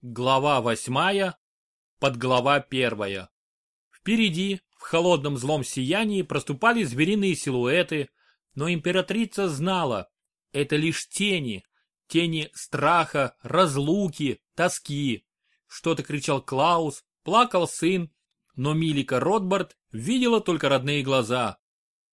Глава восьмая, подглава первая. Впереди, в холодном злом сиянии, проступали звериные силуэты, но императрица знала, это лишь тени, тени страха, разлуки, тоски. Что-то кричал Клаус, плакал сын, но Милика Ротбард видела только родные глаза.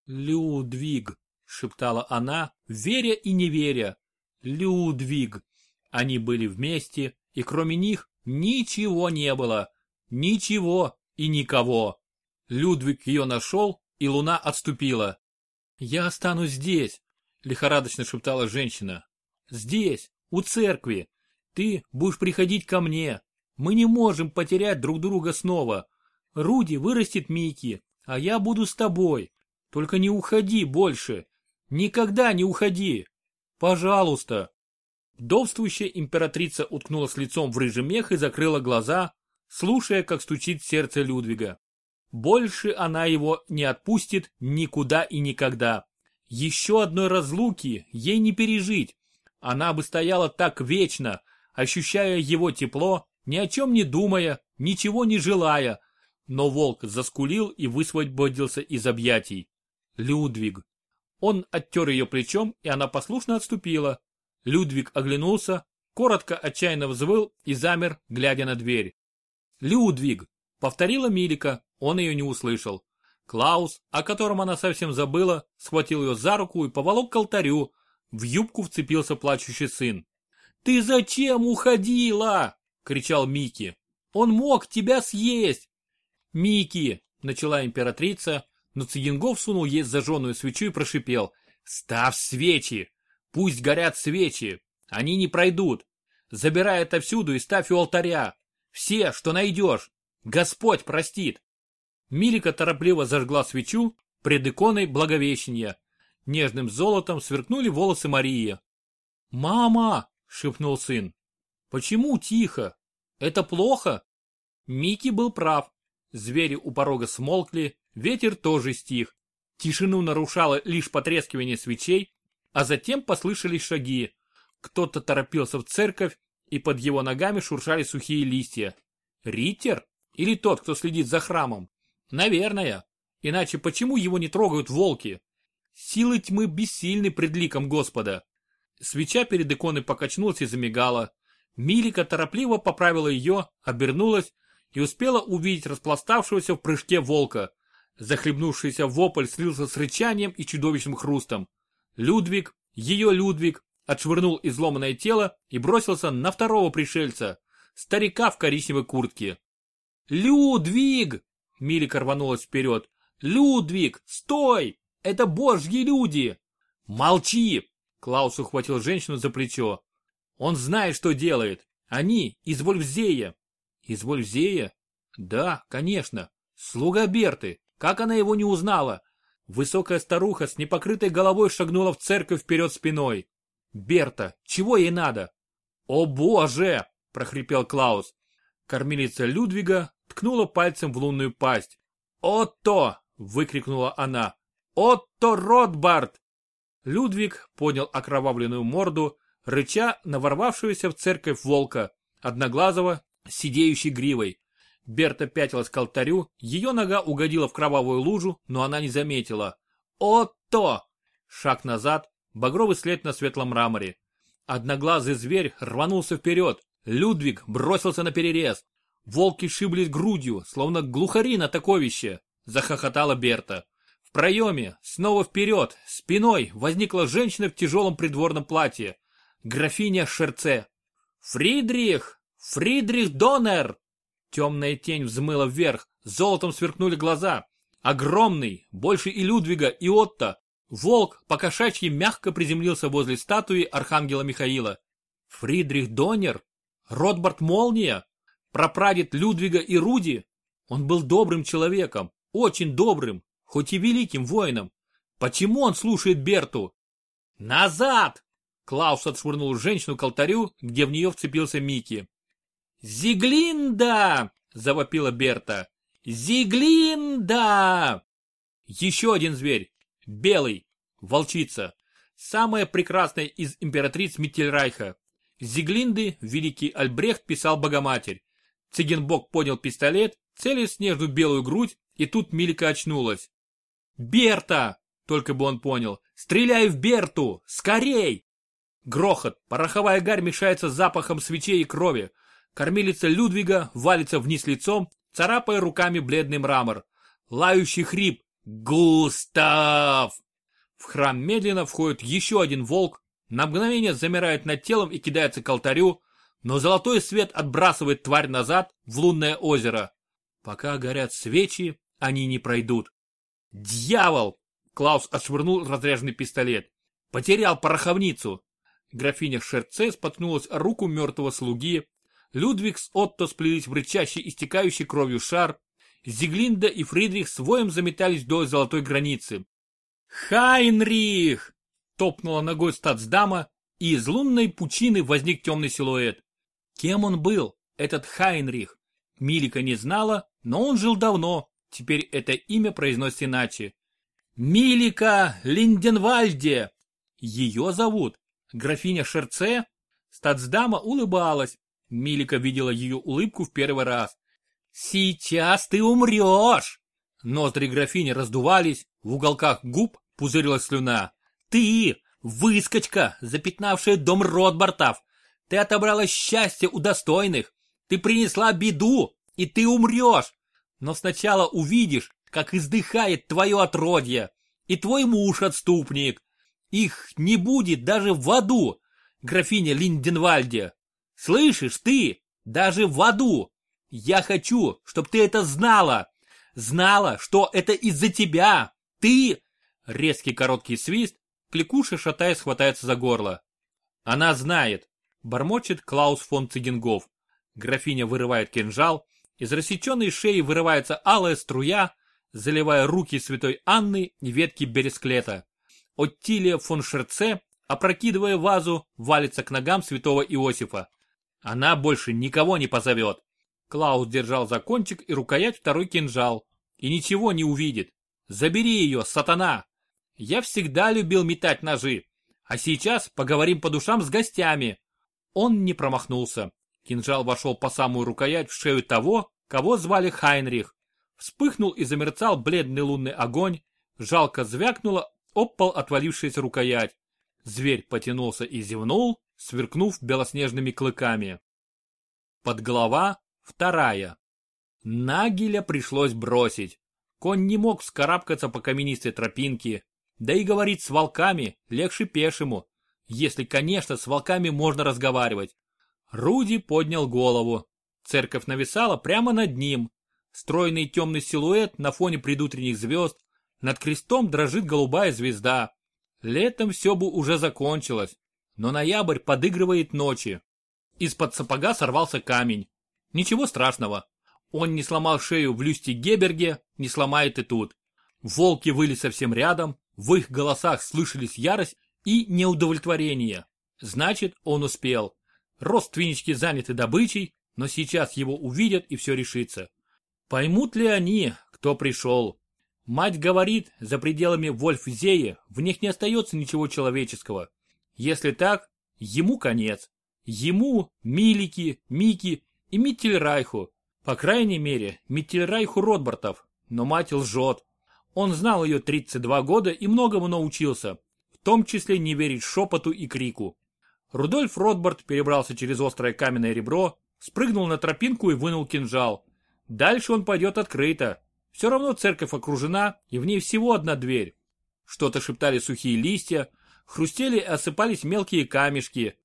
«Людвиг», — шептала она, веря и не веря. «Людвиг». Они были вместе, и кроме них ничего не было. Ничего и никого. Людвиг ее нашел, и луна отступила. «Я останусь здесь», — лихорадочно шептала женщина. «Здесь, у церкви. Ты будешь приходить ко мне. Мы не можем потерять друг друга снова. Руди вырастет Микки, а я буду с тобой. Только не уходи больше. Никогда не уходи. Пожалуйста». Вдовствующая императрица уткнулась лицом в рыжий мех и закрыла глаза, слушая, как стучит сердце Людвига. Больше она его не отпустит никуда и никогда. Еще одной разлуки ей не пережить. Она бы стояла так вечно, ощущая его тепло, ни о чем не думая, ничего не желая. Но волк заскулил и высвободился из объятий. Людвиг. Он оттер ее плечом, и она послушно отступила, Людвиг оглянулся, коротко отчаянно взвыл и замер, глядя на дверь. «Людвиг!» — повторила Милика, он ее не услышал. Клаус, о котором она совсем забыла, схватил ее за руку и поволок к алтарю. В юбку вцепился плачущий сын. «Ты зачем уходила?» — кричал Мики. «Он мог тебя съесть!» «Мики!» — начала императрица, но Цигингов сунул ей зажженную свечу и прошипел. «Ставь свечи! Пусть горят свечи, они не пройдут. Забирай это всюду и ставь у алтаря. Все, что найдешь. Господь простит. Милика торопливо зажгла свечу пред иконой Благовещения. Нежным золотом сверкнули волосы Марии. «Мама!» — шепнул сын. «Почему тихо? Это плохо?» Микки был прав. Звери у порога смолкли, ветер тоже стих. Тишину нарушало лишь потрескивание свечей а затем послышались шаги. Кто-то торопился в церковь, и под его ногами шуршали сухие листья. Риттер? Или тот, кто следит за храмом? Наверное. Иначе почему его не трогают волки? Силы тьмы бессильны пред ликом Господа. Свеча перед иконой покачнулась и замигала. Милика торопливо поправила ее, обернулась и успела увидеть распластавшегося в прыжке волка. Захлебнувшийся вопль слился с рычанием и чудовищным хрустом. Людвиг, ее Людвиг, отшвырнул изломанное тело и бросился на второго пришельца, старика в коричневой куртке. «Людвиг!» — Милика рванулась вперед. «Людвиг, стой! Это божьи люди!» «Молчи!» — Клаус ухватил женщину за плечо. «Он знает, что делает. Они из Вольфзея». «Из Вольфзея?» «Да, конечно. Слуга Берты. Как она его не узнала? Высокая старуха с непокрытой головой шагнула в церковь вперед спиной. «Берта, чего ей надо?» «О боже!» – прохрипел Клаус. Кормилица Людвига ткнула пальцем в лунную пасть. «Отто!» – выкрикнула она. «Отто Ротбард!» Людвиг поднял окровавленную морду, рыча на ворвавшуюся в церковь волка, одноглазого, сидеющей гривой. Берта пятилась к алтарю, ее нога угодила в кровавую лужу, но она не заметила. «Отто!» Шаг назад, багровый след на светлом мраморе. Одноглазый зверь рванулся вперед. Людвиг бросился на перерез. Волки шиблись грудью, словно глухари на таковище. Захохотала Берта. В проеме, снова вперед, спиной возникла женщина в тяжелом придворном платье. Графиня Шерце. «Фридрих! Фридрих Донер!» Темная тень взмыла вверх, золотом сверкнули глаза. Огромный, больше и Людвига, и Отто. Волк покошачьи мягко приземлился возле статуи Архангела Михаила. Фридрих Донер? Ротбард Молния? Прапрадед Людвига и Руди? Он был добрым человеком, очень добрым, хоть и великим воином. Почему он слушает Берту? «Назад!» Клаус отшвырнул женщину к алтарю, где в нее вцепился Микки. «Зиглинда!» — завопила Берта. «Зиглинда!» Еще один зверь. Белый. Волчица. Самая прекрасная из императриц Миттельрайха. Зиглинды великий Альбрехт писал Богоматерь. Цигенбок поднял пистолет, целясь в снежную белую грудь, и тут Милика очнулась. «Берта!» — только бы он понял. «Стреляй в Берту! Скорей!» Грохот, пороховая гарь мешается с запахом свечей и крови. Кормилица Людвига валится вниз лицом, царапая руками бледный мрамор. Лающий хрип. «Густав!» В храм медленно входит еще один волк, на мгновение замирает над телом и кидается к алтарю, но золотой свет отбрасывает тварь назад в лунное озеро. Пока горят свечи, они не пройдут. «Дьявол!» Клаус отшвырнул разряженный пистолет. «Потерял пороховницу!» Графиня Шерце споткнулась руку мертвого слуги. Людвиг с Отто сплелись в рычащий, истекающий кровью шар. Зиглинда и Фридрих с заметались вдоль золотой границы. «Хайнрих!» — топнула ногой стацдама, и из лунной пучины возник темный силуэт. Кем он был, этот Хайнрих? Милика не знала, но он жил давно, теперь это имя произносится иначе. Милика Линденвальде! Ее зовут. Графиня Шерце? Стацдама улыбалась. Милика видела ее улыбку в первый раз. «Сейчас ты умрешь!» Ноздри графини раздувались, в уголках губ пузырилась слюна. «Ты, выскочка, запятнавшая дом Ротбартов! Ты отобрала счастье у достойных! Ты принесла беду, и ты умрешь! Но сначала увидишь, как издыхает твое отродье, и твой муж-отступник, их не будет даже в аду, графиня Линденвальде. Слышишь ты, даже в аду. Я хочу, чтобы ты это знала. Знала, что это из-за тебя. Ты... Резкий короткий свист, кликуша шатаясь хватается за горло. Она знает. Бормочет Клаус фон Цигенгов. Графиня вырывает кинжал, из рассеченной шеи вырывается алая струя, заливая руки святой Анны и ветки бересклета. Оттилия фон Шерце, опрокидывая вазу, валится к ногам святого Иосифа. Она больше никого не позовет. Клаус держал за кончик и рукоять второй кинжал. И ничего не увидит. Забери ее, сатана! Я всегда любил метать ножи. А сейчас поговорим по душам с гостями. Он не промахнулся. Кинжал вошел по самую рукоять в шею того, кого звали Хайнрих. Вспыхнул и замерцал бледный лунный огонь. Жалко звякнуло об отвалившаяся рукоять. Зверь потянулся и зевнул, сверкнув белоснежными клыками. Подголова вторая. Нагеля пришлось бросить. Конь не мог вскарабкаться по каменистой тропинке, да и говорить с волками легче пешему, если, конечно, с волками можно разговаривать. Руди поднял голову. Церковь нависала прямо над ним. Стройный темный силуэт на фоне предутренних звезд над крестом дрожит голубая звезда. Летом все бы уже закончилось, но ноябрь подыгрывает ночи. Из-под сапога сорвался камень. Ничего страшного. Он не сломал шею в люсте Геберге, не сломает и тут. Волки выли совсем рядом, в их голосах слышались ярость и неудовлетворение. Значит, он успел. Родственнички заняты добычей, но сейчас его увидят и все решится. Поймут ли они, кто пришел? Мать говорит, за пределами Вольфзея в них не остается ничего человеческого. Если так, ему конец. Ему, Милики, Мики и Миттельрайху. По крайней мере, Миттельрайху Ротбартов. Но мать лжет. Он знал ее 32 года и многому научился. В том числе не верить шепоту и крику. Рудольф Ротбарт перебрался через острое каменное ребро, спрыгнул на тропинку и вынул кинжал. Дальше он пойдет открыто, все равно церковь окружена, и в ней всего одна дверь. Что-то шептали сухие листья, хрустели и осыпались мелкие камешки.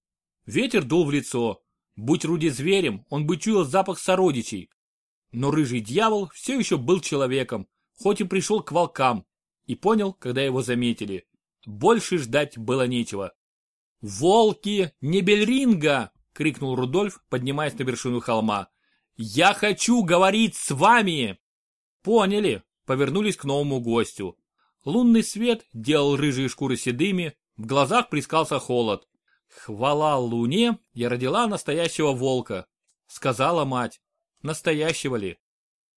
Ветер дул в лицо. Будь Руди зверем, он бы чуял запах сородичей. Но рыжий дьявол все еще был человеком, хоть и пришел к волкам, и понял, когда его заметили. Больше ждать было нечего. «Волки Небельринга!» — крикнул Рудольф, поднимаясь на вершину холма. «Я хочу говорить с вами!» Поняли, повернулись к новому гостю. Лунный свет делал рыжие шкуры седыми, в глазах прискался холод. Хвала луне, я родила настоящего волка, сказала мать. Настоящего ли?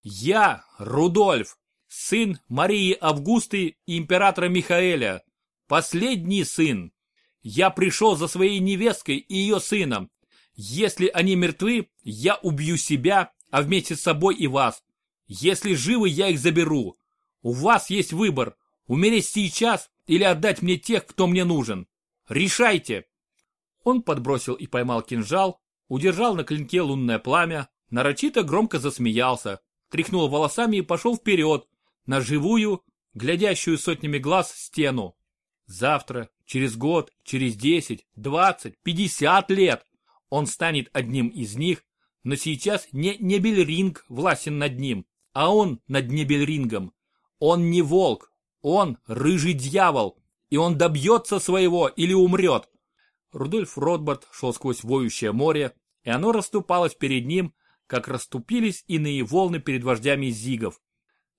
Я, Рудольф, сын Марии Августы и императора Михаэля, последний сын. Я пришел за своей невесткой и ее сыном. Если они мертвы, я убью себя, а вместе с собой и вас. Если живы, я их заберу. У вас есть выбор, умереть сейчас или отдать мне тех, кто мне нужен. Решайте!» Он подбросил и поймал кинжал, удержал на клинке лунное пламя, нарочито громко засмеялся, тряхнул волосами и пошел вперед, на живую, глядящую сотнями глаз стену. Завтра, через год, через десять, двадцать, пятьдесят лет он станет одним из них, но сейчас не Небельринг властен над ним, а он над Небельрингом. Он не волк, он рыжий дьявол, и он добьется своего или умрет. Рудольф Ротбард шел сквозь воющее море, и оно расступалось перед ним, как расступились иные волны перед вождями зигов.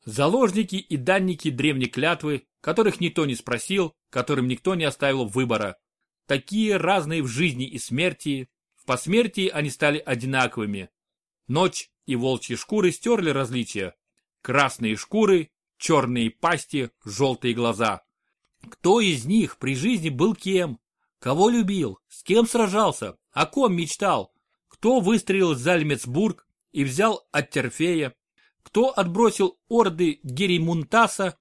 Заложники и данники древней клятвы, которых никто не спросил, которым никто не оставил выбора. Такие разные в жизни и смерти, в посмертии они стали одинаковыми. Ночь и волчьи шкуры стерли различия. Красные шкуры, черные пасти, желтые глаза. Кто из них при жизни был кем? Кого любил? С кем сражался? О ком мечтал? Кто выстрелил в Зальмецбург и взял от Терфея? Кто отбросил орды Геримунтаса,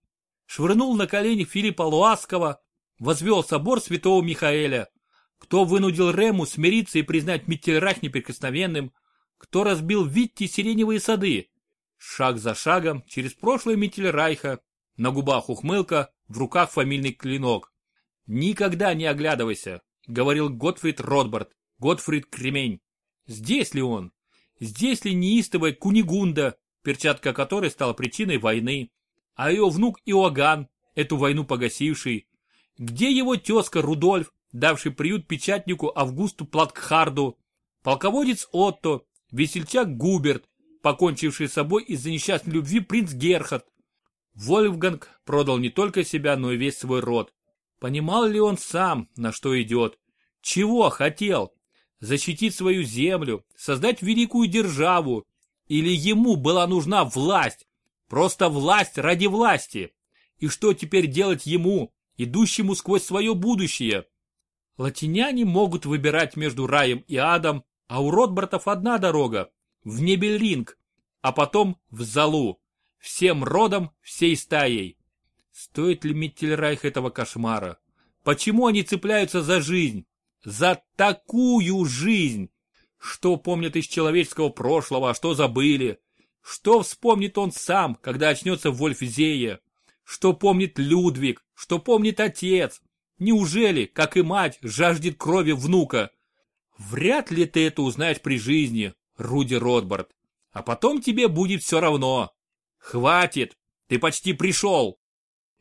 швырнул на колени Филиппа Луаского, возвел собор святого Михаэля? Кто вынудил Рему смириться и признать Миттельрах неприкосновенным? Кто разбил Витти сиреневые сады? Шаг за шагом через прошлое Миттельрайха, на губах ухмылка, в руках фамильный клинок. «Никогда не оглядывайся», — говорил Готфрид Ротбард, Готфрид Кремень. Здесь ли он? Здесь ли неистовая Кунигунда, перчатка которой стала причиной войны? А ее внук Иоганн, эту войну погасивший? Где его тезка Рудольф, давший приют печатнику Августу Платкхарду? Полководец Отто, весельчак Губерт, покончивший с собой из-за несчастной любви принц Герхард. Вольфганг продал не только себя, но и весь свой род. Понимал ли он сам, на что идет? Чего хотел? защитить свою землю, создать великую державу. Или ему была нужна власть, просто власть ради власти. И что теперь делать ему, идущему сквозь свое будущее? Латиняне могут выбирать между раем и адом, а у Ротбартов одна дорога – в Небельринг, а потом в Залу, всем родом, всей стаей. Стоит ли Миттельрайх этого кошмара? Почему они цепляются за жизнь? За такую жизнь! Что помнят из человеческого прошлого, а что забыли? Что вспомнит он сам, когда очнется в Вольфзее? Что помнит Людвиг? Что помнит отец? Неужели, как и мать, жаждет крови внука? Вряд ли ты это узнаешь при жизни, Руди Ротбард. А потом тебе будет все равно. Хватит, ты почти пришел.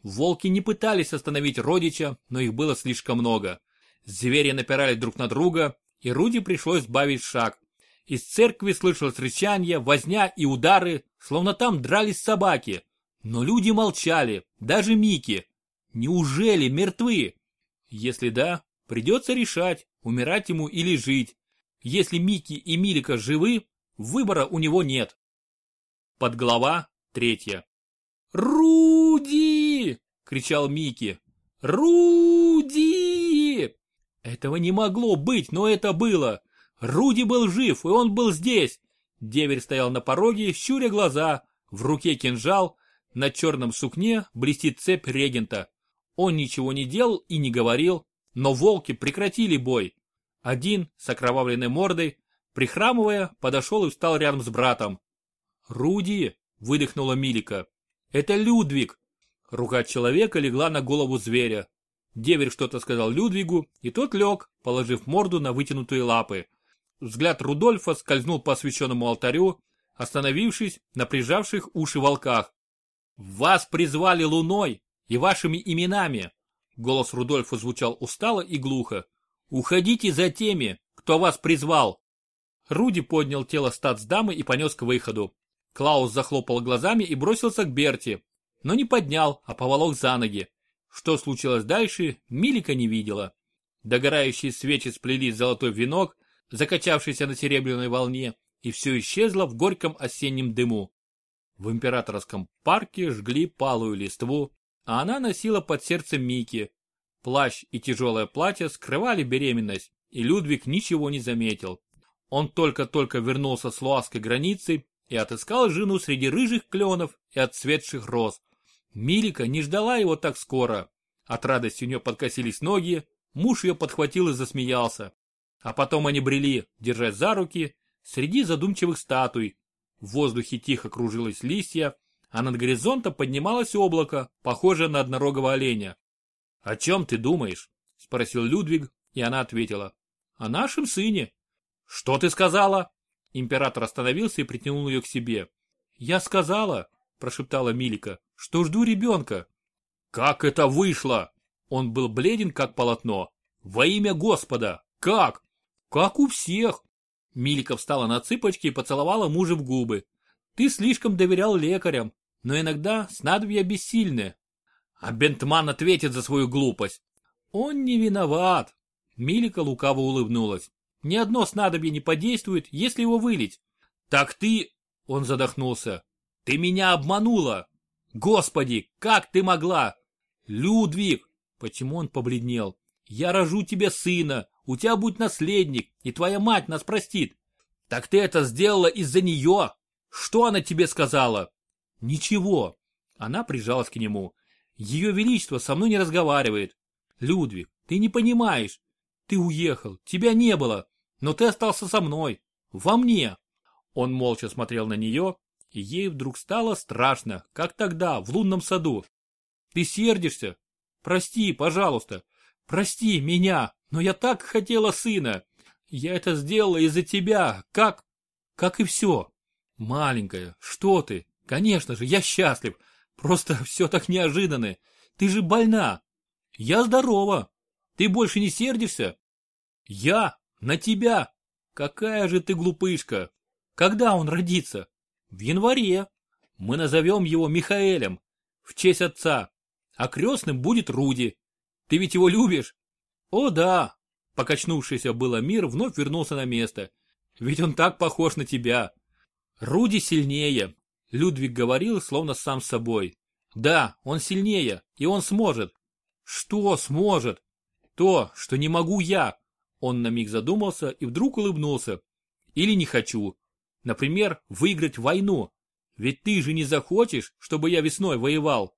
Волки не пытались остановить родича, но их было слишком много. Звери напирали друг на друга, и Руди пришлось сбавить шаг. Из церкви слышалось рычание, возня и удары, словно там дрались собаки. Но люди молчали, даже Мики. Неужели мертвы? Если да, придется решать, умирать ему или жить. Если Мики и Милика живы, выбора у него нет. Подглава третья. «Руди!» — кричал Мики. «Руди!» Этого не могло быть, но это было. Руди был жив, и он был здесь. Деверь стоял на пороге, щуря глаза, в руке кинжал, на черном сукне блестит цепь регента. Он ничего не делал и не говорил, но волки прекратили бой. Один, с окровавленной мордой, прихрамывая, подошел и встал рядом с братом. «Руди!» — выдохнула Милика. «Это Людвиг!» Рука человека легла на голову зверя. Деверь что-то сказал Людвигу, и тот лег, положив морду на вытянутые лапы. Взгляд Рудольфа скользнул по освященному алтарю, остановившись на прижавших уши волках. «Вас призвали луной и вашими именами!» Голос Рудольфа звучал устало и глухо. «Уходите за теми, кто вас призвал!» Руди поднял тело статсдамы и понес к выходу. Клаус захлопал глазами и бросился к Берти, но не поднял, а поволок за ноги. Что случилось дальше, Милика не видела. Догорающие свечи сплелись золотой венок, закачавшийся на серебряной волне, и все исчезло в горьком осеннем дыму. В императорском парке жгли палую листву, а она носила под сердцем Мики. Плащ и тяжелое платье скрывали беременность, и Людвиг ничего не заметил. Он только-только вернулся с луазской границы и отыскал жену среди рыжих кленов и отцветших роз. Милика не ждала его так скоро. От радости у нее подкосились ноги, муж ее подхватил и засмеялся. А потом они брели, держась за руки, среди задумчивых статуй. В воздухе тихо кружилось листья, а над горизонтом поднималось облако, похожее на однорогого оленя. «О чем ты думаешь?» – спросил Людвиг, и она ответила. «О нашем сыне». «Что ты сказала?» Император остановился и притянул ее к себе. «Я сказала», – прошептала Милика, – «что жду ребенка». «Как это вышло?» Он был бледен, как полотно. «Во имя Господа! Как?» «Как у всех!» Милика встала на цыпочки и поцеловала мужа в губы. «Ты слишком доверял лекарям, но иногда снадобья бессильны. А Бентман ответит за свою глупость. Он не виноват. Милика лукаво улыбнулась. Ни одно снадобье не подействует, если его вылить. Так ты... Он задохнулся. Ты меня обманула. Господи, как ты могла? Людвиг! Почему он побледнел? Я рожу тебе сына, у тебя будет наследник, и твоя мать нас простит. Так ты это сделала из-за нее? Что она тебе сказала? Ничего. Она прижалась к нему. Ее Величество со мной не разговаривает. Людвиг, ты не понимаешь. Ты уехал, тебя не было, но ты остался со мной, во мне. Он молча смотрел на нее, и ей вдруг стало страшно, как тогда, в лунном саду. Ты сердишься? Прости, пожалуйста. Прости меня, но я так хотела сына. Я это сделала из-за тебя, как... как и все. Маленькая, что ты? Конечно же, я счастлив. Просто все так неожиданно. Ты же больна. Я здорова. Ты больше не сердишься? Я? На тебя? Какая же ты глупышка. Когда он родится? В январе. Мы назовем его Михаэлем. В честь отца. А крестным будет Руди. Ты ведь его любишь? О да. Покачнувшийся было мир вновь вернулся на место. Ведь он так похож на тебя. Руди сильнее, Людвиг говорил, словно сам собой. Да, он сильнее, и он сможет. Что сможет? То, что не могу я. Он на миг задумался и вдруг улыбнулся. Или не хочу. Например, выиграть войну. Ведь ты же не захочешь, чтобы я весной воевал.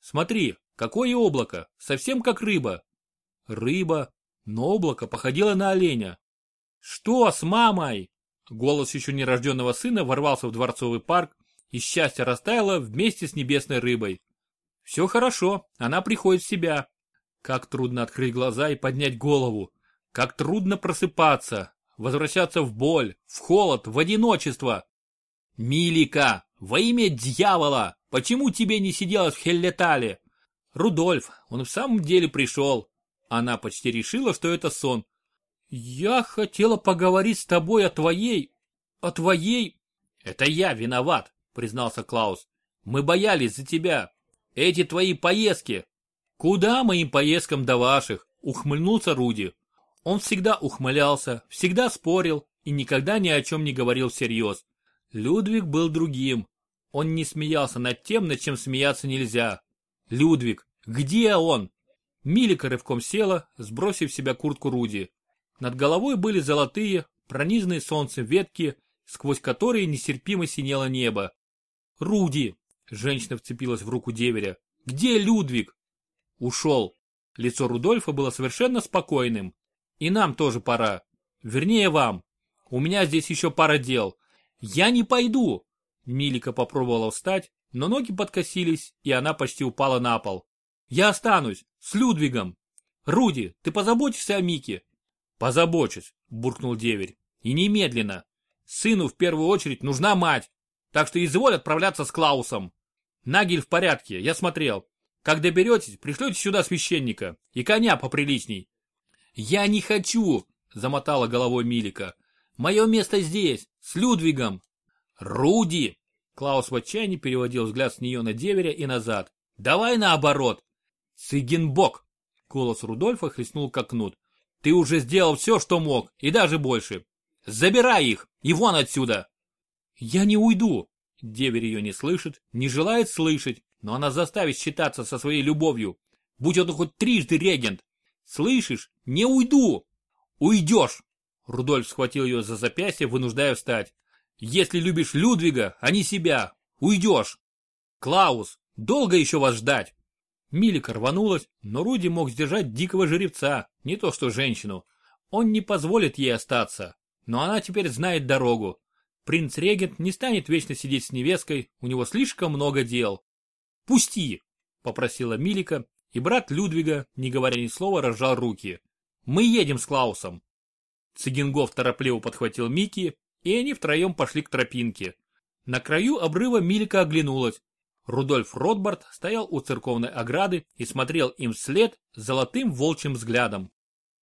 Смотри, какое облако, совсем как рыба. Рыба, но облако походило на оленя. Что с мамой? Голос еще нерожденного сына ворвался в дворцовый парк, и счастье растаяло вместе с небесной рыбой. Все хорошо, она приходит в себя. Как трудно открыть глаза и поднять голову. Как трудно просыпаться, возвращаться в боль, в холод, в одиночество. Милика, во имя дьявола, почему тебе не сиделось в Хеллетале? Рудольф, он в самом деле пришел. Она почти решила, что это сон. Я хотела поговорить с тобой о твоей... о твоей... Это я виноват признался Клаус. Мы боялись за тебя. Эти твои поездки. Куда моим поездкам до ваших? Ухмыльнулся Руди. Он всегда ухмылялся, всегда спорил и никогда ни о чем не говорил всерьез. Людвиг был другим. Он не смеялся над тем, над чем смеяться нельзя. Людвиг, где он? Милика рывком села, сбросив с себя куртку Руди. Над головой были золотые, пронизанные солнцем ветки, сквозь которые нестерпимо синело небо. Руди! Женщина вцепилась в руку деверя. Где Людвиг? Ушел. Лицо Рудольфа было совершенно спокойным. И нам тоже пора. Вернее, вам. У меня здесь еще пара дел. Я не пойду. Милика попробовала встать, но ноги подкосились, и она почти упала на пол. Я останусь. С Людвигом. Руди, ты позаботишься о Мике? Позабочусь, буркнул деверь. И немедленно. Сыну в первую очередь нужна мать. Так что изволь отправляться с Клаусом. Нагель в порядке, я смотрел. Как доберетесь, пришлете сюда священника. И коня поприличней. Я не хочу, замотала головой Милика. Мое место здесь, с Людвигом. Руди! Клаус в отчаянии переводил взгляд с нее на деверя и назад. Давай наоборот. Цигенбок! Голос Рудольфа хлестнул как кнут. Ты уже сделал все, что мог, и даже больше. Забирай их, и вон отсюда. «Я не уйду!» Деверь ее не слышит, не желает слышать, но она заставит считаться со своей любовью. Будь он хоть трижды регент, Слышишь? Не уйду! Уйдешь! Рудольф схватил ее за запястье, вынуждая встать. Если любишь Людвига, а не себя, уйдешь! Клаус, долго еще вас ждать? Милика рванулась, но Руди мог сдержать дикого жеребца, не то что женщину. Он не позволит ей остаться, но она теперь знает дорогу. Принц-регент не станет вечно сидеть с невесткой, у него слишком много дел. «Пусти!» – попросила Милика, и брат Людвига, не говоря ни слова, разжал руки. «Мы едем с Клаусом!» Цигингов торопливо подхватил Мики, и они втроем пошли к тропинке. На краю обрыва Милика оглянулась. Рудольф Ротбард стоял у церковной ограды и смотрел им вслед золотым волчьим взглядом.